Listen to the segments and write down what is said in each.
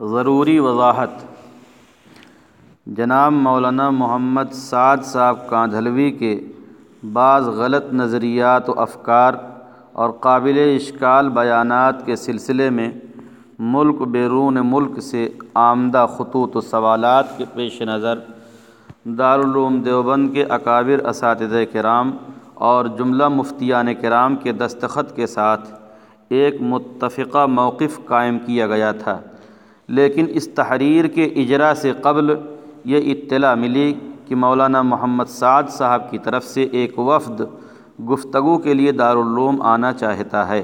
ضروری وضاحت۔ جناب مولانا محمد سعد صاحب کاندھلوی کے بعض غلط نظریات و افکار اور قابل اشکال بیانات کے سلسلے میں ملک بیرون ملک سے آمدہ خطوط و سوالات کے پیش نظر، دارالعلوم دیوبند کے اکابر اساتذہ کرام اور جملہ مفتیان کرام کے دستخط کے ساتھ ایک متفقہ موقف قائم کیا گیا تھا۔ لیکن اس تحریر کے اجرا سے قبل یہ اطلاع ملی کہ مولانا محمد سعد صاحب کی طرف سے ایک وفد گفتگو کے لیے دارالعلوم آنا چاہتا ہے۔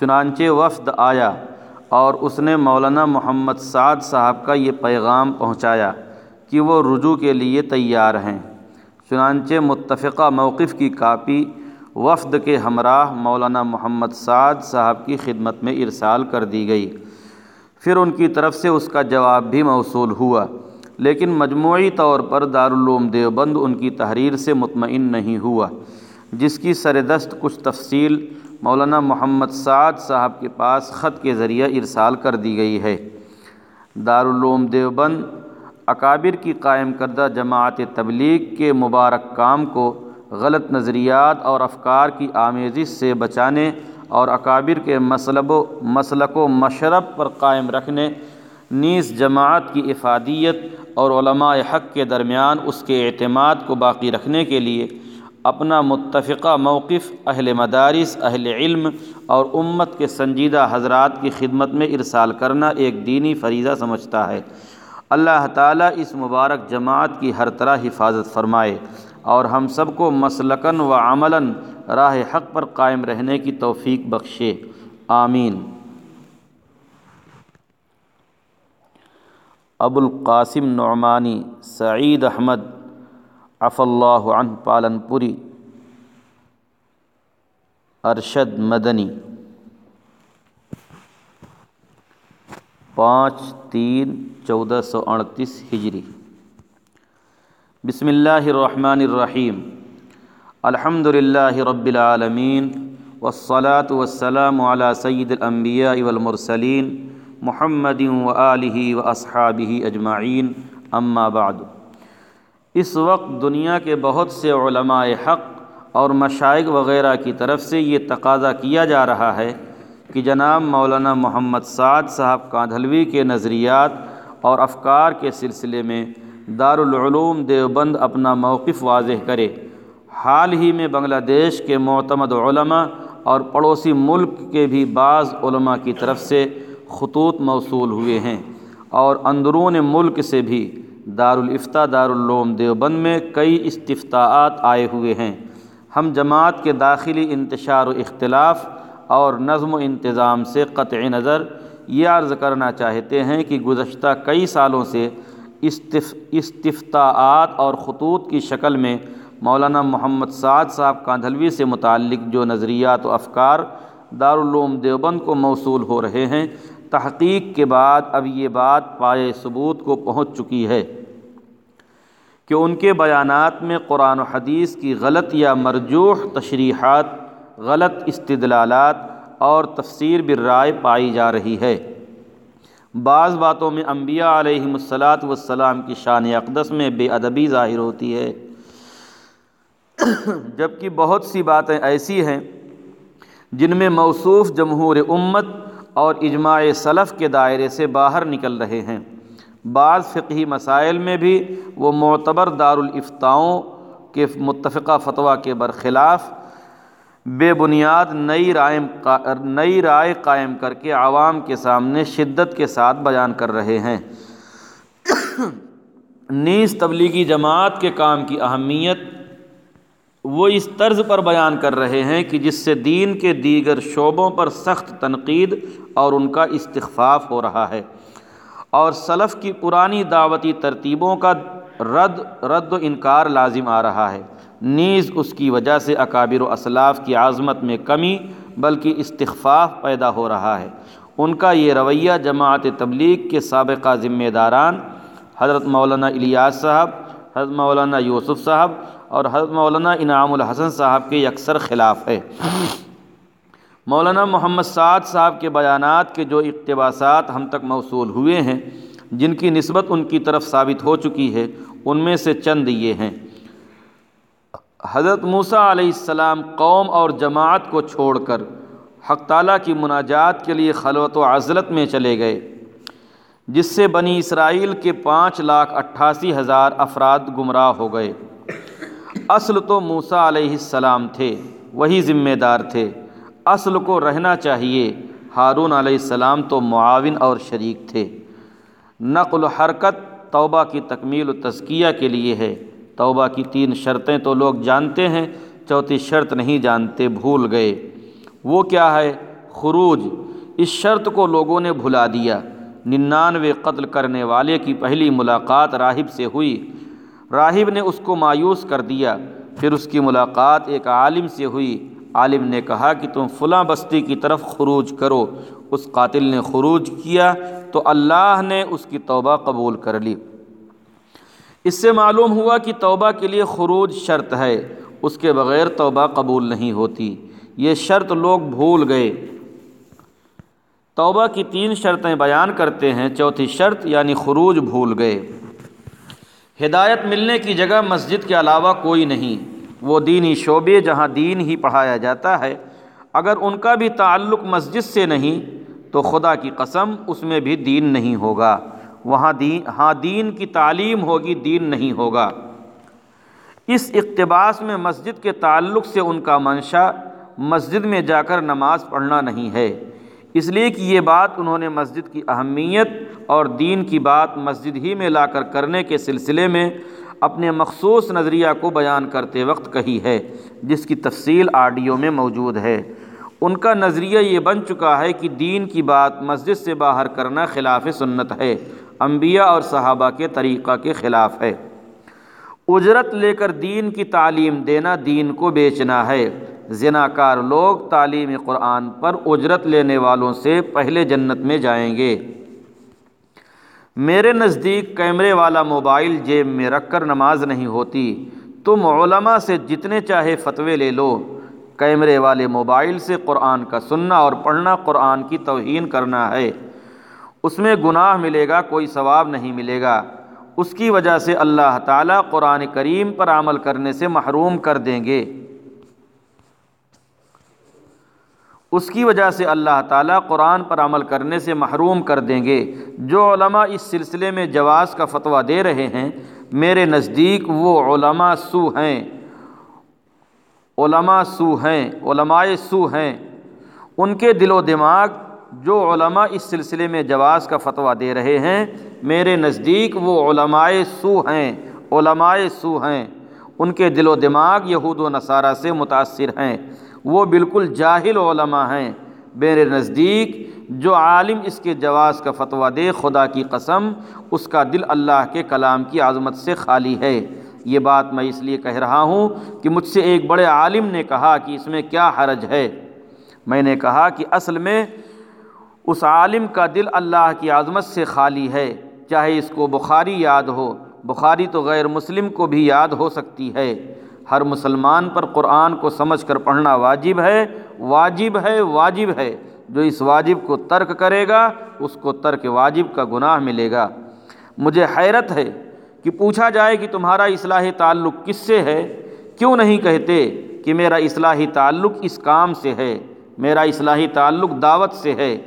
چنانچہ وفد آیا اور اس نے مولانا محمد سعد صاحب کا یہ پیغام پہنچایا کہ وہ رجوع کے لیے تیار ہیں۔ چنانچہ متفقہ موقف کی کاپی وفد کے ہمراہ مولانا محمد سعد صاحب کی خدمت میں ارسال کر دی گئی۔ پھر ان کی طرف سے اس کا جواب بھی موصول ہوا۔ لیکن مجموعی طور پر دارالعلوم دیوبند ان کی تحریر سے مطمئن نہیں ہوا، جس کی سردست کچھ تفصیل مولانا محمد سعد صاحب کے پاس خط کے ذریعہ ارسال کر دی گئی ہے۔ دارالعلوم دیوبند اکابر کی قائم کردہ جماعت تبلیغ کے مبارک کام کو غلط نظریات اور افکار کی آمیزش سے بچانے اور اکابر کے مسلب و مسلک و مشرب پر قائم رکھنے، نیز جماعت کی افادیت اور علماء حق کے درمیان اس کے اعتماد کو باقی رکھنے کے لیے اپنا متفقہ موقف، اہل مدارس، اہل علم اور امت کے سنجیدہ حضرات کی خدمت میں ارسال کرنا ایک دینی فریضہ سمجھتا ہے۔ اللہ تعالیٰ اس مبارک جماعت کی ہر طرح حفاظت فرمائے اور ہم سب کو مسلکن و عملاً راہ حق پر قائم رہنے کی توفیق بخشے۔ آمین۔ ابو القاسم نعمانی، سعید احمد اف اللہ عنہ پالن پوری ارشد مدنی۔ پانچ تین چودہ سو اڑتیس ہجری۔ بسم اللہ الرحمن الرحیم۔ الحمد للہ رب العالمین والصلاة والسلام على سید الانبیاء والمرسلین محمد و علیہ و اصحابہ اجمعین، اما بعد۔ اس وقت دنیا کے بہت سے علماء حق اور مشائق وغیرہ کی طرف سے یہ تقاضا کیا جا رہا ہے کہ جناب مولانا محمد سعد صاحب کاندھلوی کے نظریات اور افکار کے سلسلے میں دارالعلوم دیوبند اپنا موقف واضح کرے۔ حال ہی میں بنگلہ دیش کے معتمد علماء اور پڑوسی ملک کے بھی بعض علماء کی طرف سے خطوط موصول ہوئے ہیں اور اندرون ملک سے بھی دارالفتہ دارالعلوم دیوبند میں کئی استفتاعات آئے ہوئے ہیں۔ ہم جماعت کے داخلی انتشار و اختلاف اور نظم و انتظام سے قطع نظر یہ عرض کرنا چاہتے ہیں کہ گزشتہ کئی سالوں سے استف استفتاعات اور خطوط کی شکل میں مولانا محمد سعد صاحب کاندھلوی سے متعلق جو نظریات و افکار دارالعلوم دیوبند کو موصول ہو رہے ہیں، تحقیق کے بعد اب یہ بات پائے ثبوت کو پہنچ چکی ہے کہ ان کے بیانات میں قرآن و حدیث کی غلط یا مرجوح تشریحات، غلط استدلالات اور تفسیر برائے پائی جا رہی ہے۔ بعض باتوں میں انبیاء علیہم الصلاۃ والسلام کی شان اقدس میں بے ادبی ظاہر ہوتی ہے۔ جبکہ بہت سی باتیں ایسی ہیں جن میں موصوف جمہور امت اور اجماع صلف کے دائرے سے باہر نکل رہے ہیں۔ بعض فقہی مسائل میں بھی وہ معتبر دارالفتاؤں کے متفقہ فتویٰ کے برخلاف بے بنیاد نئی رائے نئی رائے قائم کر کے عوام کے سامنے شدت کے ساتھ بیان کر رہے ہیں۔ نیز تبلیغی جماعت کے کام کی اہمیت وہ اس طرز پر بیان کر رہے ہیں کہ جس سے دین کے دیگر شعبوں پر سخت تنقید اور ان کا استخفاف ہو رہا ہے۔ اور سلف کی پرانی دعوتی ترتیبوں کا رد رد و انکار لازم آ رہا ہے۔ نیز اس کی وجہ سے اکابر و اسلاف کی عظمت میں کمی بلکہ استخفاف پیدا ہو رہا ہے۔ ان کا یہ رویہ جماعت تبلیغ کے سابقہ ذمہ داران حضرت مولانا الیاس صاحب، حضرت مولانا یوسف صاحب اور حضرت مولانا انعام الحسن صاحب کے یکسر خلاف ہے۔ مولانا محمد سعد صاحب کے بیانات کے جو اقتباسات ہم تک موصول ہوئے ہیں، جن کی نسبت ان کی طرف ثابت ہو چکی ہے، ان میں سے چند یہ ہیں۔ حضرت موسیٰ علیہ السلام قوم اور جماعت کو چھوڑ کر حق تعالیٰ کی مناجات کے لیے خلوت و عزلت میں چلے گئے، جس سے بنی اسرائیل کے پانچ لاکھ اٹھاسی ہزار افراد گمراہ ہو گئے۔ اصل تو موسیٰ علیہ السلام تھے، وہی ذمہ دار تھے۔ اصل کو رہنا چاہیے۔ ہارون علیہ السلام تو معاون اور شریک تھے۔ نقل و حرکت توبہ کی تکمیل و تزکیہ کے لیے ہے۔ توبہ کی تین شرطیں تو لوگ جانتے ہیں، چوتھی شرط نہیں جانتے، بھول گئے۔ وہ کیا ہے؟ خروج۔ اس شرط کو لوگوں نے بھلا دیا۔ ننانوے قتل کرنے والے کی پہلی ملاقات راہب سے ہوئی۔ راہب نے اس کو مایوس کر دیا۔ پھر اس کی ملاقات ایک عالم سے ہوئی۔ عالم نے کہا کہ تم فلاں بستی کی طرف خروج کرو۔ اس قاتل نے خروج کیا تو اللہ نے اس کی توبہ قبول کر لی۔ اس سے معلوم ہوا کہ توبہ کے لیے خروج شرط ہے۔ اس کے بغیر توبہ قبول نہیں ہوتی۔ یہ شرط لوگ بھول گئے۔ توبہ کی تین شرطیں بیان کرتے ہیں۔ چوتھی شرط یعنی خروج بھول گئے۔ ہدایت ملنے کی جگہ مسجد کے علاوہ کوئی نہیں۔ وہ دینی شعبے جہاں دین ہی پڑھایا جاتا ہے۔ اگر ان کا بھی تعلق مسجد سے نہیں، تو خدا کی قسم اس میں بھی دین نہیں ہوگا۔ وہاں دین ہاں دین کی تعلیم ہوگی، دین نہیں ہوگا۔ اس اقتباس میں مسجد کے تعلق سے ان کا منشا، مسجد میں جا کر نماز پڑھنا نہیں ہے۔ اس لیے کہ یہ بات انہوں نے مسجد کی اہمیت اور دین کی بات مسجد ہی میں لا کر کرنے کے سلسلے میں اپنے مخصوص نظریہ کو بیان کرتے وقت کہی ہے، جس کی تفصیل آڈیو میں موجود ہے۔ ان کا نظریہ یہ بن چکا ہے کہ دین کی بات مسجد سے باہر کرنا خلاف سنت ہے، انبیاء اور صحابہ کے طریقہ کے خلاف ہے۔ اجرت لے کر دین کی تعلیم دینا دین کو بیچنا ہے۔ زنا کار لوگ تعلیم قرآن پر اجرت لینے والوں سے پہلے جنت میں جائیں گے۔ میرے نزدیک کیمرے والا موبائل جیب میں رکھ کر نماز نہیں ہوتی۔ تم علماء سے جتنے چاہے فتوے لے لو۔ کیمرے والے موبائل سے قرآن کا سننا اور پڑھنا قرآن کی توہین کرنا ہے۔ اس میں گناہ ملے گا، کوئی ثواب نہیں ملے گا۔ اس کی وجہ سے اللہ تعالیٰ قرآن کریم پر عمل کرنے سے محروم کر دیں گے۔ اس کی وجہ سے اللہ تعالیٰ قرآن پر عمل کرنے سے محروم کر دیں گے۔ جو علماء اس سلسلے میں جواز کا فتویٰ دے رہے ہیں، میرے نزدیک وہ علماء سو ہیں۔ علماء سو ہیں، علماء سو ہیں۔ ان کے دل و دماغ جو علماء اس سلسلے میں جواز کا فتویٰ دے رہے ہیں، میرے نزدیک وہ علماء سو ہیں، علماء سو ہیں۔ ان کے دل و دماغ یہود و نصارہ سے متاثر ہیں۔ وہ بالکل جاہل علماء ہیں۔ میرے نزدیک جو عالم اس کے جواز کا فتویٰ دے، خدا کی قسم، اس کا دل اللہ کے کلام کی عظمت سے خالی ہے۔ یہ بات میں اس لیے کہہ رہا ہوں کہ مجھ سے ایک بڑے عالم نے کہا کہ اس میں کیا حرج ہے۔ میں نے کہا کہ اصل میں اس عالم کا دل اللہ کی عظمت سے خالی ہے۔ چاہے اس کو بخاری یاد ہو، بخاری تو غیر مسلم کو بھی یاد ہو سکتی ہے۔ ہر مسلمان پر قرآن کو سمجھ کر پڑھنا واجب ہے واجب ہے واجب ہے۔ جو اس واجب کو ترک کرے گا، اس کو ترک واجب کا گناہ ملے گا۔ مجھے حیرت ہے کہ پوچھا جائے کہ تمہارا اصلاحی تعلق کس سے ہے؟ کیوں نہیں کہتے کہ میرا اصلاحی تعلق اس کام سے ہے، میرا اصلاحی تعلق دعوت سے ہے۔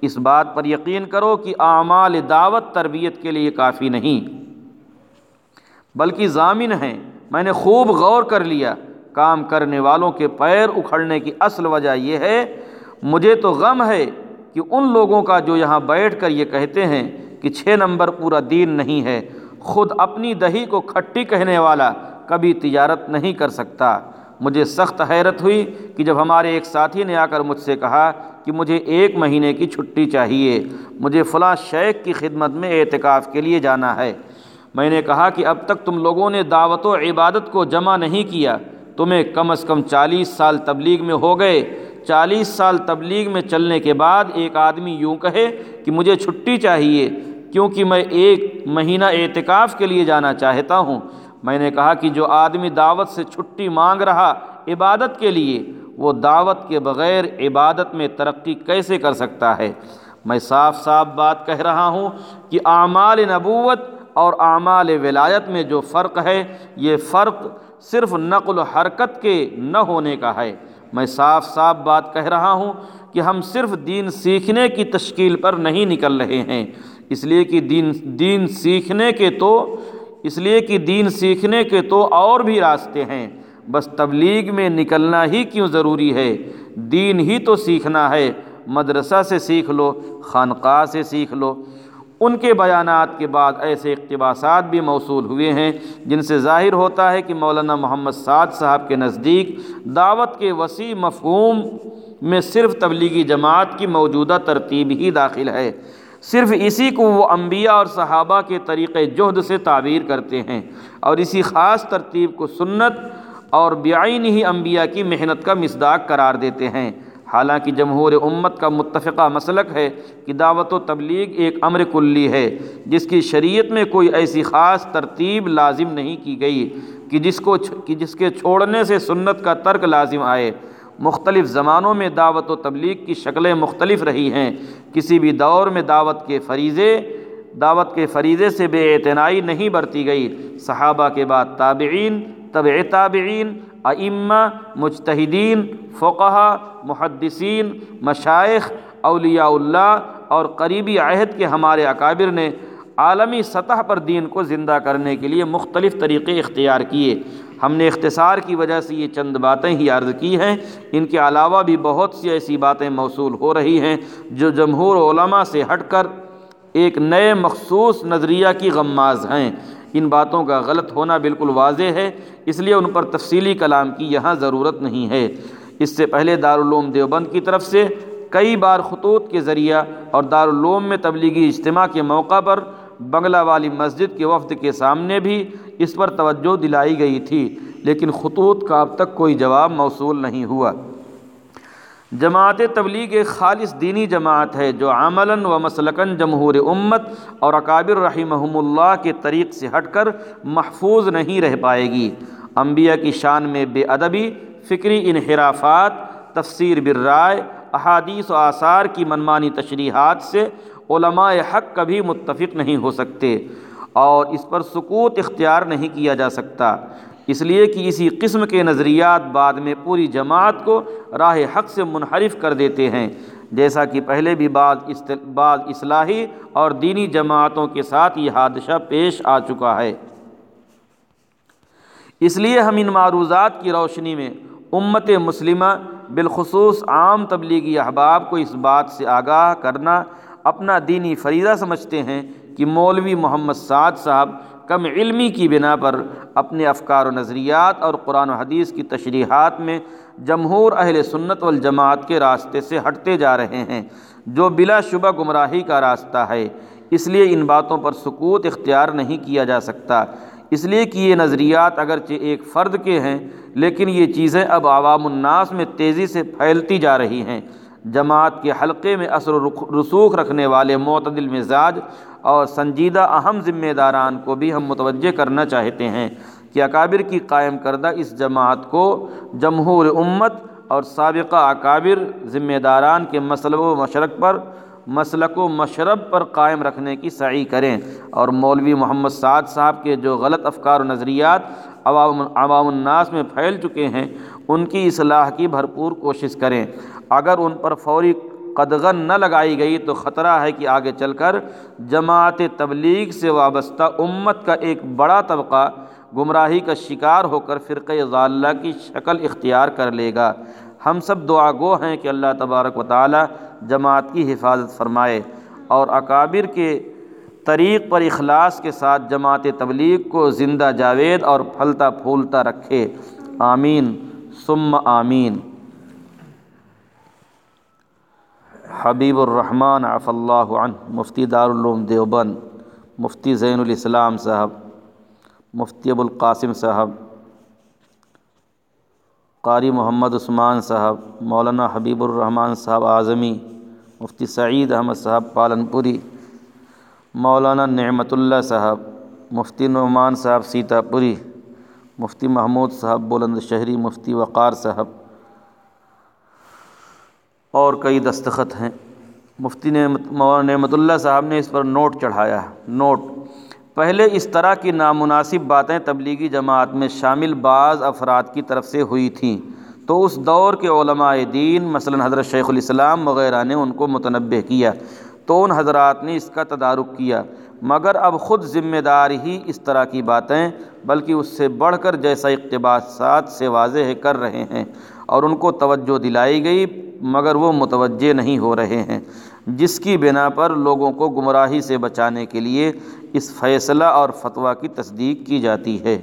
اس بات پر یقین کرو کہ اعمال دعوت تربیت کے لیے کافی نہیں، بلکہ ضامن ہیں۔ میں نے خوب غور کر لیا، کام کرنے والوں کے پیر اکھڑنے کی اصل وجہ یہ ہے، مجھے تو غم ہے کہ ان لوگوں کا جو یہاں بیٹھ کر یہ کہتے ہیں کہ چھ نمبر پورا دین نہیں ہے، خود اپنی دہی کو کھٹی کہنے والا کبھی تجارت نہیں کر سکتا۔ مجھے سخت حیرت ہوئی کہ جب ہمارے ایک ساتھی نے آ کر مجھ سے کہا کہ مجھے ایک مہینے کی چھٹی چاہیے، مجھے فلاں شیخ کی خدمت میں اعتکاف کے لیے جانا ہے۔ میں نے کہا کہ اب تک تم لوگوں نے دعوت و عبادت کو جمع نہیں کیا، تمہیں کم از کم چالیس سال تبلیغ میں ہو گئے۔ چالیس سال تبلیغ میں چلنے کے بعد ایک آدمی یوں کہے کہ مجھے چھٹی چاہیے، کیونکہ میں ایک مہینہ اعتکاف کے لیے جانا چاہتا ہوں۔ میں نے کہا کہ جو آدمی دعوت سے چھٹی مانگ رہا عبادت کے لیے، وہ دعوت کے بغیر عبادت میں ترقی کیسے کر سکتا ہے؟ میں صاف صاف بات کہہ رہا ہوں کہ اعمال نبوت اور اعمال ولایت میں جو فرق ہے، یہ فرق صرف نقل و حرکت کے نہ ہونے کا ہے۔ میں صاف صاف بات کہہ رہا ہوں کہ ہم صرف دین سیکھنے کی تشکیل پر نہیں نکل رہے ہیں۔ اس لیے کہ دین دین سیکھنے کے تو، اس لیے کہ دین سیکھنے کے تو اور بھی راستے ہیں۔ بس تبلیغ میں نکلنا ہی کیوں ضروری ہے؟ دین ہی تو سیکھنا ہے۔ مدرسہ سے سیکھ لو، خانقاہ سے سیکھ لو۔ ان کے بیانات کے بعد ایسے اقتباسات بھی موصول ہوئے ہیں، جن سے ظاہر ہوتا ہے کہ مولانا محمد سعد صاحب کے نزدیک دعوت کے وسیع مفہوم میں صرف تبلیغی جماعت کی موجودہ ترتیب ہی داخل ہے۔ صرف اسی کو وہ انبیاء اور صحابہ کے طریقۂ جہد سے تعبیر کرتے ہیں اور اسی خاص ترتیب کو سنت اور بیائن ہی انبیاء کی محنت کا مصداق قرار دیتے ہیں۔ حالانکہ جمہور امت کا متفقہ مسلک ہے کہ دعوت و تبلیغ ایک امر کلی ہے، جس کی شریعت میں کوئی ایسی خاص ترتیب لازم نہیں کی گئی کہ جس کو کہ جس کے چھوڑنے سے سنت کا ترک لازم آئے۔ مختلف زمانوں میں دعوت و تبلیغ کی شکلیں مختلف رہی ہیں۔ کسی بھی دور میں دعوت کے فریضے دعوت کے فریضے سے بے اعتنائی نہیں برتی گئی۔ صحابہ کے بعد تابعین طب تابعین ائمہ، مجتہدین فقہ محدثین مشائق اولیاء اللہ اور قریبی عہد کے ہمارے اکابر نے عالمی سطح پر دین کو زندہ کرنے کے لیے مختلف طریقے اختیار کیے۔ ہم نے اختصار کی وجہ سے یہ چند باتیں ہی عرض کی ہیں۔ ان کے علاوہ بھی بہت سی ایسی باتیں موصول ہو رہی ہیں جو جمہور علماء سے ہٹ کر ایک نئے مخصوص نظریہ کی غماز ہیں۔ ان باتوں کا غلط ہونا بالکل واضح ہے، اس لیے ان پر تفصیلی کلام کی یہاں ضرورت نہیں ہے۔ اس سے پہلے دارالعلوم دیوبند کی طرف سے کئی بار خطوط کے ذریعہ اور دارالعلوم میں تبلیغی اجتماع کے موقع پر بنگلہ والی مسجد کے وفد کے سامنے بھی اس پر توجہ دلائی گئی تھی، لیکن خطوط کا اب تک کوئی جواب موصول نہیں ہوا۔ جماعت تبلیغ ایک خالص دینی جماعت ہے جو عملاً و مسلکن جمہور امت اور اکابر رحمہم اللہ کے طریق سے ہٹ کر محفوظ نہیں رہ پائے گی۔ انبیاء کی شان میں بے ادبی، فکری انحرافات، تفسیر برائے احادیث و آثار کی منمانی تشریحات سے علماء حق کبھی متفق نہیں ہو سکتے اور اس پر سکوت اختیار نہیں کیا جا سکتا۔ اس لیے کہ اسی قسم کے نظریات بعد میں پوری جماعت کو راہ حق سے منحرف کر دیتے ہیں۔ جیسا کہ پہلے بھی بعض بعض اصلاحی اور دینی جماعتوں کے ساتھ یہ حادثہ پیش آ چکا ہے۔ اس لیے ہم ان معروضات کی روشنی میں امت مسلمہ بالخصوص عام تبلیغی احباب کو اس بات سے آگاہ کرنا اپنا دینی فریضہ سمجھتے ہیں کہ مولوی محمد سعد صاحب کم علمی کی بنا پر اپنے افکار و نظریات اور قرآن و حدیث کی تشریحات میں جمہور اہل سنت والجماعت کے راستے سے ہٹتے جا رہے ہیں، جو بلا شبہ گمراہی کا راستہ ہے۔ اس لیے ان باتوں پر سکوت اختیار نہیں کیا جا سکتا۔ اس لیے کہ یہ نظریات اگرچہ ایک فرد کے ہیں، لیکن یہ چیزیں اب عوام الناس میں تیزی سے پھیلتی جا رہی ہیں۔ جماعت کے حلقے میں اثر و رسوخ رکھنے والے معتدل مزاج اور سنجیدہ اہم ذمہ داران کو بھی ہم متوجہ کرنا چاہتے ہیں کہ اکابر کی قائم کردہ اس جماعت کو جمہور امت اور سابقہ اکابر ذمہ داران کے مسلب و مشرق پر، مسلک و مشرب پر قائم رکھنے کی سعی کریں اور مولوی محمد سعد صاحب کے جو غلط افکار و نظریات عوام عوام الناس میں پھیل چکے ہیں، ان کی اصلاح کی بھرپور کوشش کریں۔ اگر ان پر فوری قدغن نہ لگائی گئی تو خطرہ ہے کہ آگے چل کر جماعت تبلیغ سے وابستہ امت کا ایک بڑا طبقہ گمراہی کا شکار ہو کر فرقۂ ضالہ کی شکل اختیار کر لے گا۔ ہم سب دعا گو ہیں کہ اللہ تبارک و تعالی جماعت کی حفاظت فرمائے اور اکابر کے طریق پر اخلاص کے ساتھ جماعت تبلیغ کو زندہ جاوید اور پھلتا پھولتا رکھے۔ آمین۔ ثم آمین۔ حبیب الرحمن عف اللہ عنہ، مفتی دارالعلوم دیوبند، مفتی زین الاسلام صاحب، مفتی ابو القاسم صاحب، قاری محمد عثمان صاحب، مولانا حبیب الرحمن صاحب اعظمی، مفتی سعید احمد صاحب پالن پوری مولانا نعمت اللہ صاحب، مفتی نعمان صاحب سیتا پوری مفتی محمود صاحب بلند شہری، مفتی وقار صاحب اور کئی دستخط ہیں۔ مفتی نعمت نعمت اللہ صاحب نے اس پر نوٹ چڑھایا ہے۔ نوٹ پہلے اس طرح کی نامناسب باتیں تبلیغی جماعت میں شامل بعض افراد کی طرف سے ہوئی تھیں۔ تو اس دور کے علماء دین، مثلاً حضرت شیخ الاسلام وغیرہ نے ان کو متنبع کیا۔ تو ان حضرات نے اس کا تدارک کیا۔ مگر اب خود ذمہ دار ہی اس طرح کی باتیں، بلکہ اس سے بڑھ کر جیسا اقتباسات سے واضح کر رہے ہیں۔ اور ان کو توجہ دلائی گئی۔ مگر وہ متوجہ نہیں ہو رہے ہیں، جس کی بنا پر لوگوں کو گمراہی سے بچانے کے لیے اس فیصلہ اور فتویٰ کی تصدیق کی جاتی ہے۔